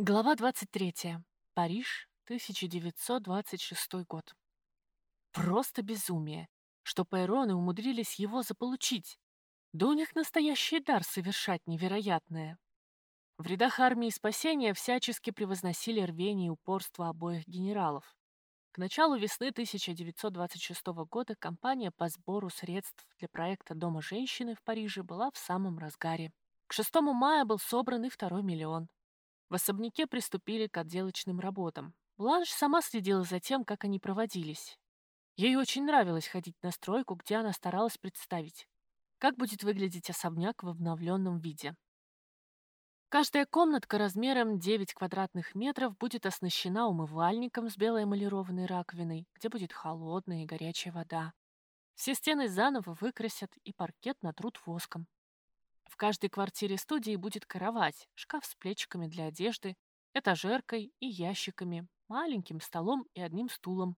Глава 23. Париж, 1926 год. Просто безумие, что Пайроны умудрились его заполучить. Да у них настоящий дар совершать невероятное. В рядах армии спасения всячески превозносили рвение и упорство обоих генералов. К началу весны 1926 года кампания по сбору средств для проекта Дома женщины в Париже была в самом разгаре. К 6 мая был собран и второй миллион. В особняке приступили к отделочным работам. Бланш сама следила за тем, как они проводились. Ей очень нравилось ходить на стройку, где она старалась представить, как будет выглядеть особняк в обновленном виде. Каждая комнатка размером 9 квадратных метров будет оснащена умывальником с белой эмалированной раковиной, где будет холодная и горячая вода. Все стены заново выкрасят и паркет натрут воском. В каждой квартире студии будет кровать, шкаф с плечиками для одежды, этажеркой и ящиками, маленьким столом и одним стулом.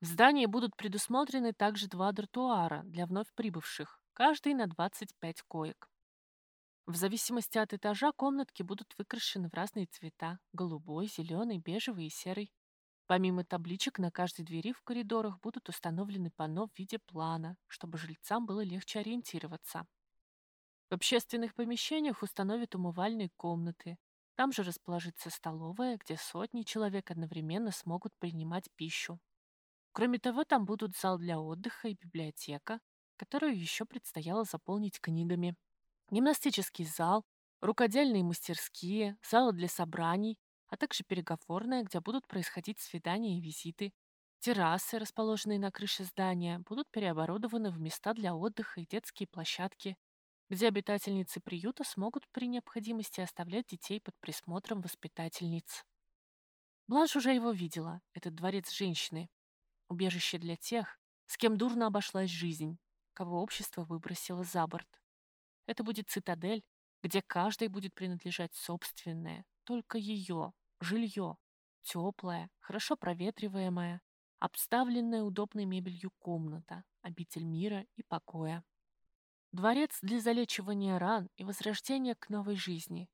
В здании будут предусмотрены также два дартуара для вновь прибывших, каждый на 25 коек. В зависимости от этажа комнатки будут выкрашены в разные цвета – голубой, зеленый, бежевый и серый. Помимо табличек на каждой двери в коридорах будут установлены панно в виде плана, чтобы жильцам было легче ориентироваться. В общественных помещениях установят умывальные комнаты. Там же расположится столовая, где сотни человек одновременно смогут принимать пищу. Кроме того, там будут зал для отдыха и библиотека, которую еще предстояло заполнить книгами. Гимнастический зал, рукодельные мастерские, залы для собраний, а также переговорная, где будут происходить свидания и визиты. Террасы, расположенные на крыше здания, будут переоборудованы в места для отдыха и детские площадки, где обитательницы приюта смогут при необходимости оставлять детей под присмотром воспитательниц. Бланш уже его видела, этот дворец женщины, убежище для тех, с кем дурно обошлась жизнь, кого общество выбросило за борт. Это будет цитадель, где каждой будет принадлежать собственное, только ее, жилье, теплое, хорошо проветриваемое, обставленная удобной мебелью комната, обитель мира и покоя. Дворец для залечивания ран и возрождения к новой жизни.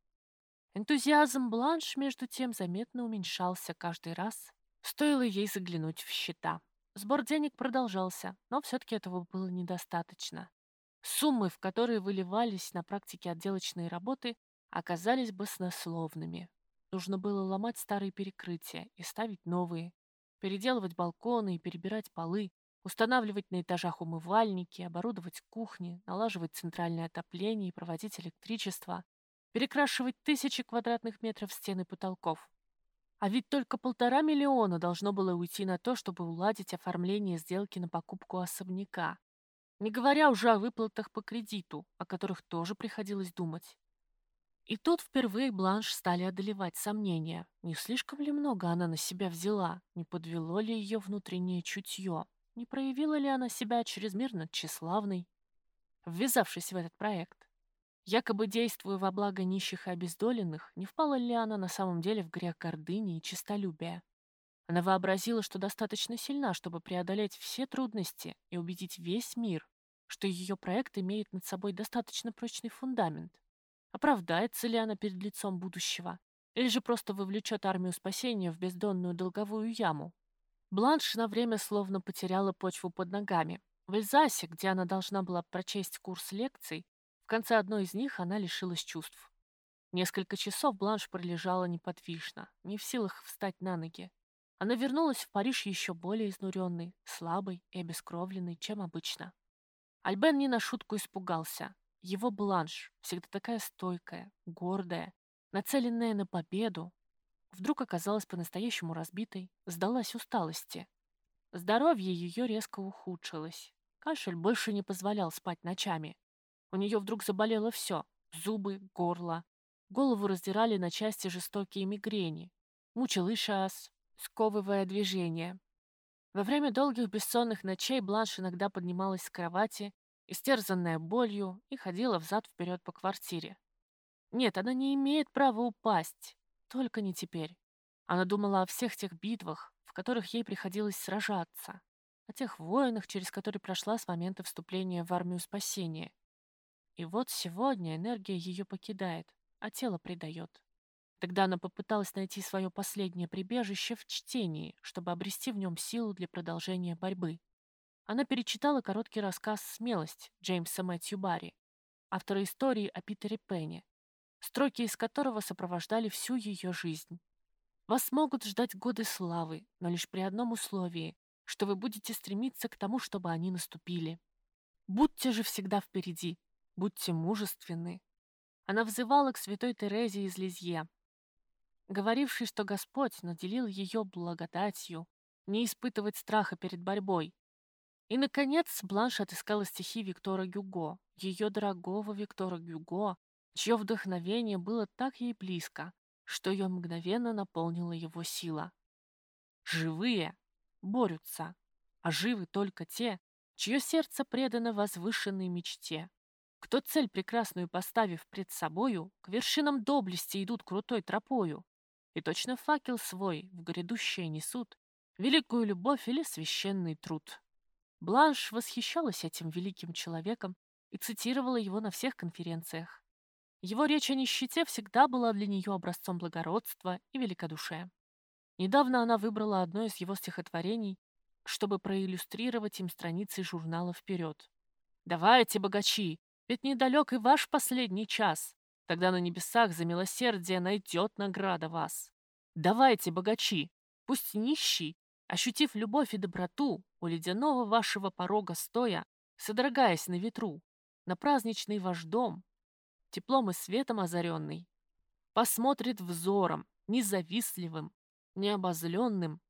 Энтузиазм Бланш, между тем, заметно уменьшался каждый раз, стоило ей заглянуть в счета. Сбор денег продолжался, но все-таки этого было недостаточно. Суммы, в которые выливались на практике отделочные работы, оказались баснословными. Нужно было ломать старые перекрытия и ставить новые, переделывать балконы и перебирать полы, устанавливать на этажах умывальники, оборудовать кухни, налаживать центральное отопление и проводить электричество, перекрашивать тысячи квадратных метров стен и потолков. А ведь только полтора миллиона должно было уйти на то, чтобы уладить оформление сделки на покупку особняка. Не говоря уже о выплатах по кредиту, о которых тоже приходилось думать. И тут впервые Бланш стали одолевать сомнения. Не слишком ли много она на себя взяла? Не подвело ли ее внутреннее чутье? Не проявила ли она себя чрезмерно тщеславной, ввязавшись в этот проект? Якобы действуя во благо нищих и обездоленных, не впала ли она на самом деле в грех гордыни и честолюбия? Она вообразила, что достаточно сильна, чтобы преодолеть все трудности и убедить весь мир, что ее проект имеет над собой достаточно прочный фундамент. Оправдается ли она перед лицом будущего? Или же просто вовлечет армию спасения в бездонную долговую яму, Бланш на время словно потеряла почву под ногами. В Эльзасе, где она должна была прочесть курс лекций, в конце одной из них она лишилась чувств. Несколько часов Бланш пролежала неподвижно, не в силах встать на ноги. Она вернулась в Париж еще более изнуренной, слабой и обескровленной, чем обычно. Альбен не на шутку испугался. Его Бланш, всегда такая стойкая, гордая, нацеленная на победу, вдруг оказалась по-настоящему разбитой, сдалась усталости. Здоровье ее резко ухудшилось. Кашель больше не позволял спать ночами. У нее вдруг заболело все – зубы, горло. Голову раздирали на части жестокие мигрени. Мучил ишас, сковывая движение. Во время долгих бессонных ночей Бланш иногда поднималась с кровати, истерзанная болью, и ходила взад-вперед по квартире. Нет, она не имеет права упасть. Только не теперь. Она думала о всех тех битвах, в которых ей приходилось сражаться, о тех воинах, через которые прошла с момента вступления в армию спасения. И вот сегодня энергия ее покидает, а тело предает. Тогда она попыталась найти свое последнее прибежище в чтении, чтобы обрести в нем силу для продолжения борьбы. Она перечитала короткий рассказ «Смелость» Джеймса Мэтью Барри, автора истории о Питере Пенне, строки из которого сопровождали всю ее жизнь. Вас могут ждать годы славы, но лишь при одном условии, что вы будете стремиться к тому, чтобы они наступили. Будьте же всегда впереди, будьте мужественны. Она взывала к святой Терезе из Лизье, говорившей, что Господь наделил ее благодатью не испытывать страха перед борьбой. И, наконец, Бланш отыскала стихи Виктора Гюго, ее дорогого Виктора Гюго, чье вдохновение было так ей близко, что ее мгновенно наполнила его сила. Живые борются, а живы только те, чье сердце предано возвышенной мечте. Кто цель прекрасную поставив пред собою, к вершинам доблести идут крутой тропою, и точно факел свой в грядущее несут великую любовь или священный труд. Бланш восхищалась этим великим человеком и цитировала его на всех конференциях. Его речь о нищете всегда была для нее образцом благородства и великодушия. Недавно она выбрала одно из его стихотворений, чтобы проиллюстрировать им страницы журнала «Вперед». «Давайте, богачи, ведь недалек и ваш последний час. Тогда на небесах за милосердие найдет награда вас. Давайте, богачи, пусть нищий, ощутив любовь и доброту, у ледяного вашего порога стоя, содрогаясь на ветру, на праздничный ваш дом, теплом и светом озаренный, посмотрит взором, независтливым, необозленным.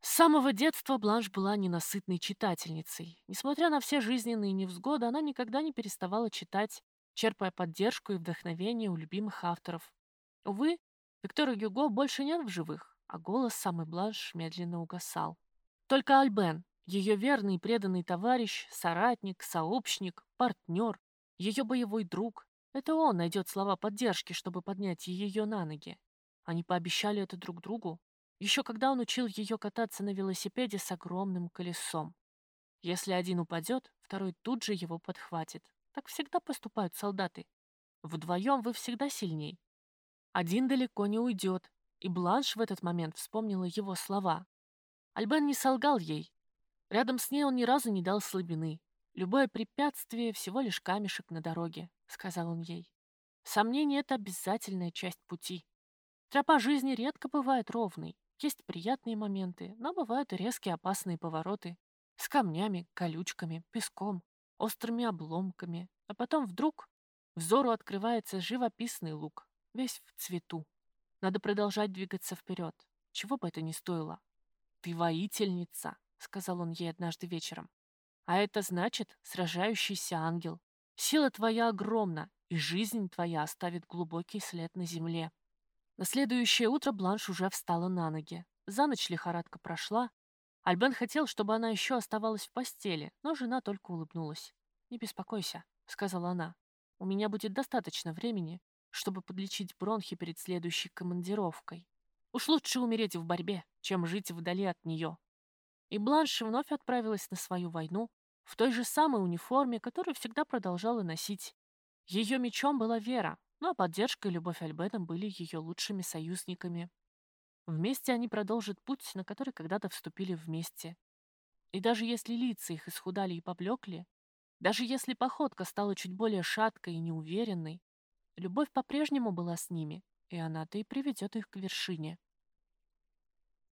С самого детства Бланш была ненасытной читательницей. Несмотря на все жизненные невзгоды, она никогда не переставала читать черпая поддержку и вдохновение у любимых авторов. Увы, Виктора Гюго больше нет в живых, а голос самый Бланш медленно угасал. Только Альбен, ее верный и преданный товарищ, соратник, сообщник, партнер, ее боевой друг, это он найдет слова поддержки, чтобы поднять ее на ноги. Они пообещали это друг другу, еще когда он учил ее кататься на велосипеде с огромным колесом. Если один упадет, второй тут же его подхватит. Так всегда поступают солдаты. Вдвоем вы всегда сильней. Один далеко не уйдет, и Бланш в этот момент вспомнила его слова. Альбен не солгал ей. Рядом с ней он ни разу не дал слабины. «Любое препятствие — всего лишь камешек на дороге», — сказал он ей. Сомнение — это обязательная часть пути. Тропа жизни редко бывает ровной. Есть приятные моменты, но бывают резкие опасные повороты. С камнями, колючками, песком острыми обломками, а потом вдруг взору открывается живописный луг, весь в цвету. Надо продолжать двигаться вперед, чего бы это ни стоило. «Ты воительница», — сказал он ей однажды вечером. «А это значит сражающийся ангел. Сила твоя огромна, и жизнь твоя оставит глубокий след на земле». На следующее утро Бланш уже встала на ноги. За ночь лихорадка прошла, Альбен хотел, чтобы она еще оставалась в постели, но жена только улыбнулась. «Не беспокойся», — сказала она. «У меня будет достаточно времени, чтобы подлечить бронхи перед следующей командировкой. Уж лучше умереть в борьбе, чем жить вдали от нее». И Бланш вновь отправилась на свою войну в той же самой униформе, которую всегда продолжала носить. Ее мечом была Вера, а поддержка и любовь Альбена были ее лучшими союзниками. Вместе они продолжат путь, на который когда-то вступили вместе. И даже если лица их исхудали и поблекли, даже если походка стала чуть более шаткой и неуверенной, любовь по-прежнему была с ними, и она-то и приведет их к вершине.